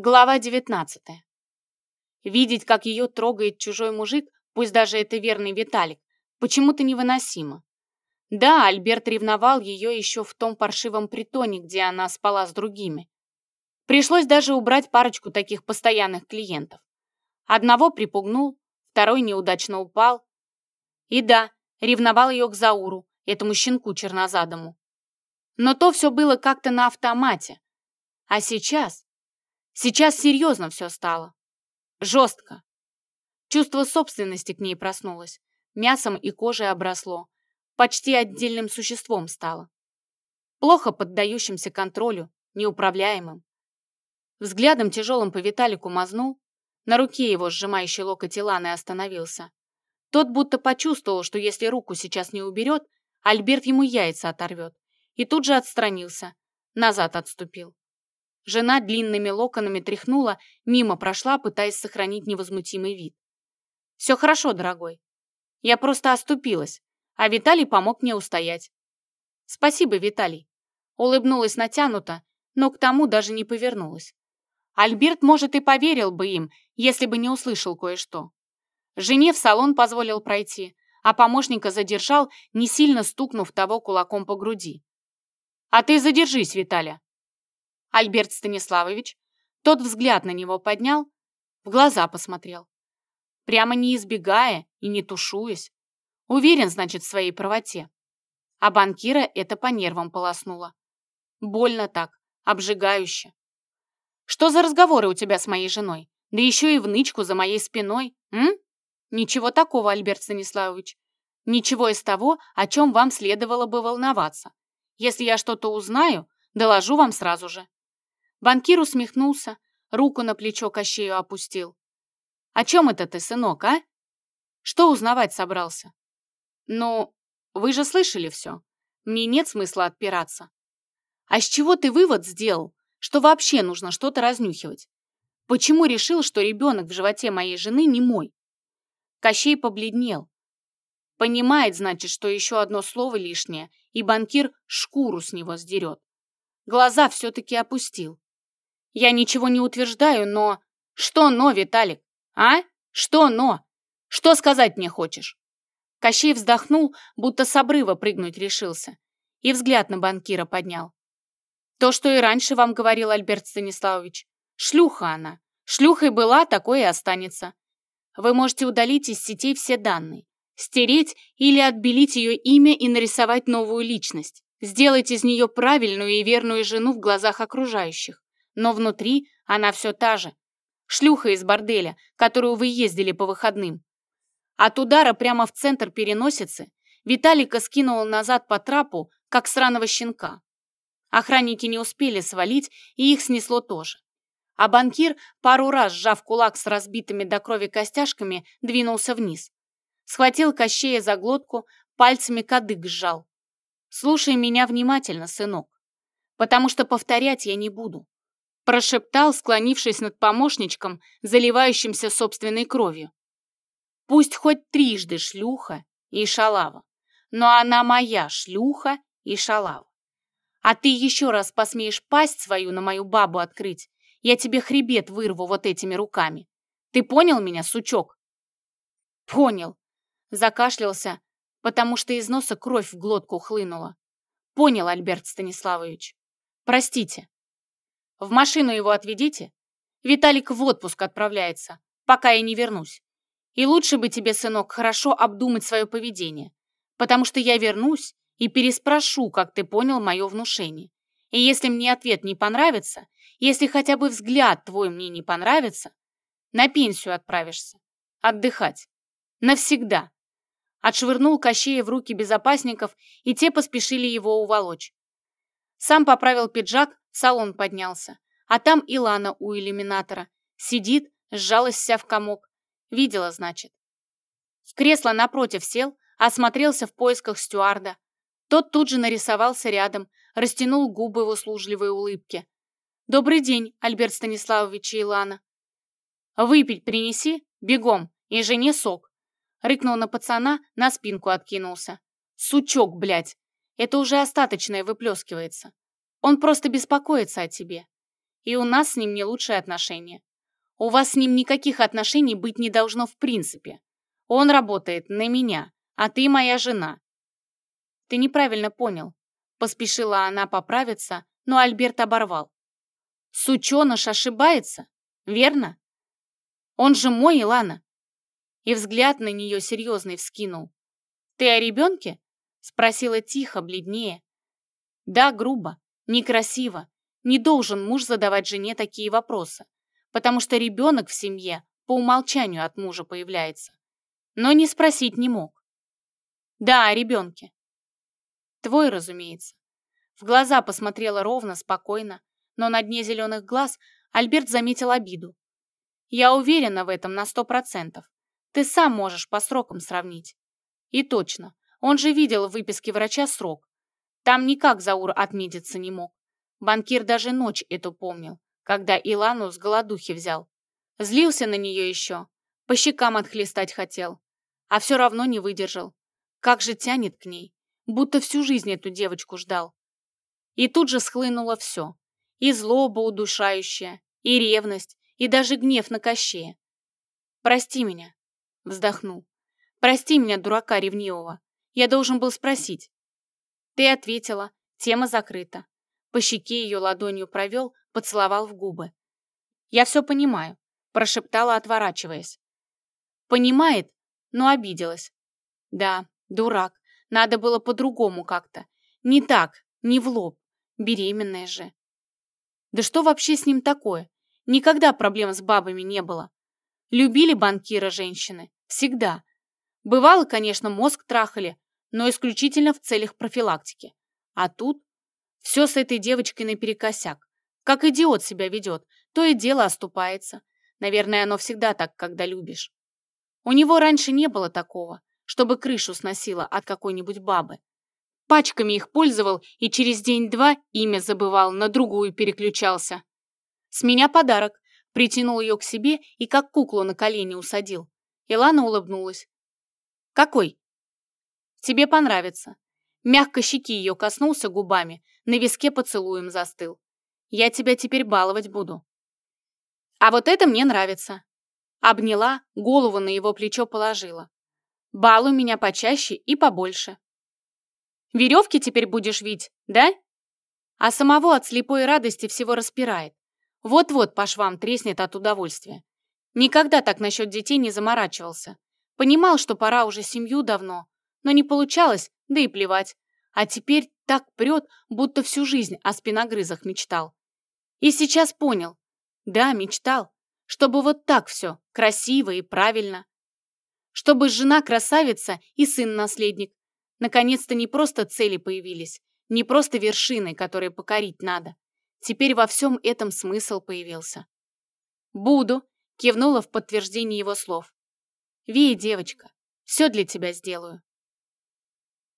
Глава 19. Видеть, как ее трогает чужой мужик, пусть даже это верный Виталик, почему-то невыносимо. Да, Альберт ревновал ее еще в том паршивом притоне, где она спала с другими. Пришлось даже убрать парочку таких постоянных клиентов. Одного припугнул, второй неудачно упал. И да, ревновал ее к Зауру, этому щенку чернозадому. Но то все было как-то на автомате. А сейчас Сейчас серьезно все стало. Жестко. Чувство собственности к ней проснулось. Мясом и кожей обросло. Почти отдельным существом стало. Плохо поддающимся контролю, неуправляемым. Взглядом тяжелым по Виталику мазнул. На руке его, сжимающей локоть Иланы, остановился. Тот будто почувствовал, что если руку сейчас не уберет, Альберт ему яйца оторвет. И тут же отстранился. Назад отступил. Жена длинными локонами тряхнула, мимо прошла, пытаясь сохранить невозмутимый вид. «Все хорошо, дорогой. Я просто оступилась, а Виталий помог мне устоять». «Спасибо, Виталий». Улыбнулась натянуто, но к тому даже не повернулась. Альберт, может, и поверил бы им, если бы не услышал кое-что. Жене в салон позволил пройти, а помощника задержал, не сильно стукнув того кулаком по груди. «А ты задержись, Виталя!» Альберт Станиславович, тот взгляд на него поднял, в глаза посмотрел. Прямо не избегая и не тушуясь. Уверен, значит, в своей правоте. А банкира это по нервам полоснуло. Больно так, обжигающе. Что за разговоры у тебя с моей женой? Да еще и внычку за моей спиной, м? Ничего такого, Альберт Станиславович. Ничего из того, о чем вам следовало бы волноваться. Если я что-то узнаю, доложу вам сразу же. Банкир усмехнулся, руку на плечо Кощею опустил. «О чем это ты, сынок, а? Что узнавать собрался?» «Ну, вы же слышали все. Мне нет смысла отпираться. А с чего ты вывод сделал, что вообще нужно что-то разнюхивать? Почему решил, что ребенок в животе моей жены не мой?» Кощей побледнел. Понимает, значит, что еще одно слово лишнее, и банкир шкуру с него сдерет. Глаза все-таки опустил. Я ничего не утверждаю, но... Что но, Виталик? А? Что но? Что сказать мне хочешь?» Кощей вздохнул, будто с обрыва прыгнуть решился, и взгляд на банкира поднял. «То, что и раньше вам говорил Альберт Станиславович. Шлюха она. Шлюхой была, такой и останется. Вы можете удалить из сетей все данные, стереть или отбелить ее имя и нарисовать новую личность, сделать из нее правильную и верную жену в глазах окружающих но внутри она все та же. Шлюха из борделя, которую вы ездили по выходным. От удара прямо в центр переносицы Виталика скинула назад по трапу, как сраного щенка. Охранники не успели свалить, и их снесло тоже. А банкир, пару раз сжав кулак с разбитыми до крови костяшками, двинулся вниз. Схватил Кощея за глотку, пальцами кадык сжал. «Слушай меня внимательно, сынок, потому что повторять я не буду прошептал, склонившись над помощничком, заливающимся собственной кровью. Пусть хоть трижды шлюха и шалава, но она моя шлюха и шалава. А ты еще раз посмеешь пасть свою на мою бабу открыть, я тебе хребет вырву вот этими руками. Ты понял меня, сучок? Понял. Закашлялся, потому что из носа кровь в глотку хлынула. Понял, Альберт Станиславович. Простите. В машину его отведите. Виталик в отпуск отправляется, пока я не вернусь. И лучше бы тебе, сынок, хорошо обдумать свое поведение, потому что я вернусь и переспрошу, как ты понял мое внушение. И если мне ответ не понравится, если хотя бы взгляд твой мне не понравится, на пенсию отправишься. Отдыхать. Навсегда. Отшвырнул Кощея в руки безопасников, и те поспешили его уволочь. Сам поправил пиджак, салон поднялся. А там Илана у иллюминатора. Сидит, сжалась вся в комок. Видела, значит. В кресло напротив сел, осмотрелся в поисках стюарда. Тот тут же нарисовался рядом, растянул губы в услужливой улыбке. «Добрый день, Альберт Станиславович и Илана». «Выпить принеси, бегом, и жене сок». Рыкнул на пацана, на спинку откинулся. «Сучок, блядь! Это уже остаточное выплескивается. Он просто беспокоится о тебе. И у нас с ним не лучшие отношения. У вас с ним никаких отношений быть не должно в принципе. Он работает на меня, а ты моя жена. Ты неправильно понял. Поспешила она поправиться, но Альберт оборвал. Сученыш ошибается, верно? Он же мой, Илана. И взгляд на нее серьезный вскинул. Ты о ребенке? Спросила тихо, бледнее. Да, грубо, некрасиво. Не должен муж задавать жене такие вопросы, потому что ребенок в семье по умолчанию от мужа появляется. Но не спросить не мог. Да, о ребенке. Твой, разумеется. В глаза посмотрела ровно, спокойно, но на дне зеленых глаз Альберт заметил обиду. Я уверена в этом на сто процентов. Ты сам можешь по срокам сравнить. И точно, он же видел в выписке врача срок. Там никак Заур отметиться не мог. Банкир даже ночь эту помнил, когда Илану с голодухи взял. Злился на нее еще, по щекам отхлестать хотел. А все равно не выдержал. Как же тянет к ней, будто всю жизнь эту девочку ждал. И тут же схлынуло все. И злоба удушающая, и ревность, и даже гнев на Кощея. «Прости меня», — вздохнул. «Прости меня, дурака ревнивого. Я должен был спросить». Ты ответила, тема закрыта. По щеке ее ладонью провел, поцеловал в губы. «Я все понимаю», — прошептала, отворачиваясь. «Понимает, но обиделась». «Да, дурак, надо было по-другому как-то. Не так, не в лоб. Беременная же». «Да что вообще с ним такое? Никогда проблем с бабами не было. Любили банкира женщины. Всегда. Бывало, конечно, мозг трахали, но исключительно в целях профилактики. А тут все с этой девочкой наперекосяк. Как идиот себя ведет, то и дело оступается. Наверное, оно всегда так, когда любишь. У него раньше не было такого, чтобы крышу сносило от какой-нибудь бабы. Пачками их пользовал и через день-два имя забывал, на другую переключался. С меня подарок. Притянул ее к себе и как куклу на колени усадил. Илана улыбнулась. Какой? Тебе понравится. Мягко щеки ее коснулся губами, на виске поцелуем застыл. Я тебя теперь баловать буду. А вот это мне нравится. Обняла, голову на его плечо положила. Балуй меня почаще и побольше. Веревки теперь будешь вить, да? А самого от слепой радости всего распирает. Вот-вот по швам треснет от удовольствия. Никогда так насчет детей не заморачивался. Понимал, что пора уже семью давно, но не получалось, да и плевать. А теперь так прет, будто всю жизнь о спиногрызах мечтал. И сейчас понял. Да, мечтал. Чтобы вот так все, красиво и правильно. Чтобы жена красавица и сын наследник. Наконец-то не просто цели появились, не просто вершины, которые покорить надо, Теперь во всем этом смысл появился. «Буду», — кивнула в подтверждение его слов. «Вей, девочка, все для тебя сделаю».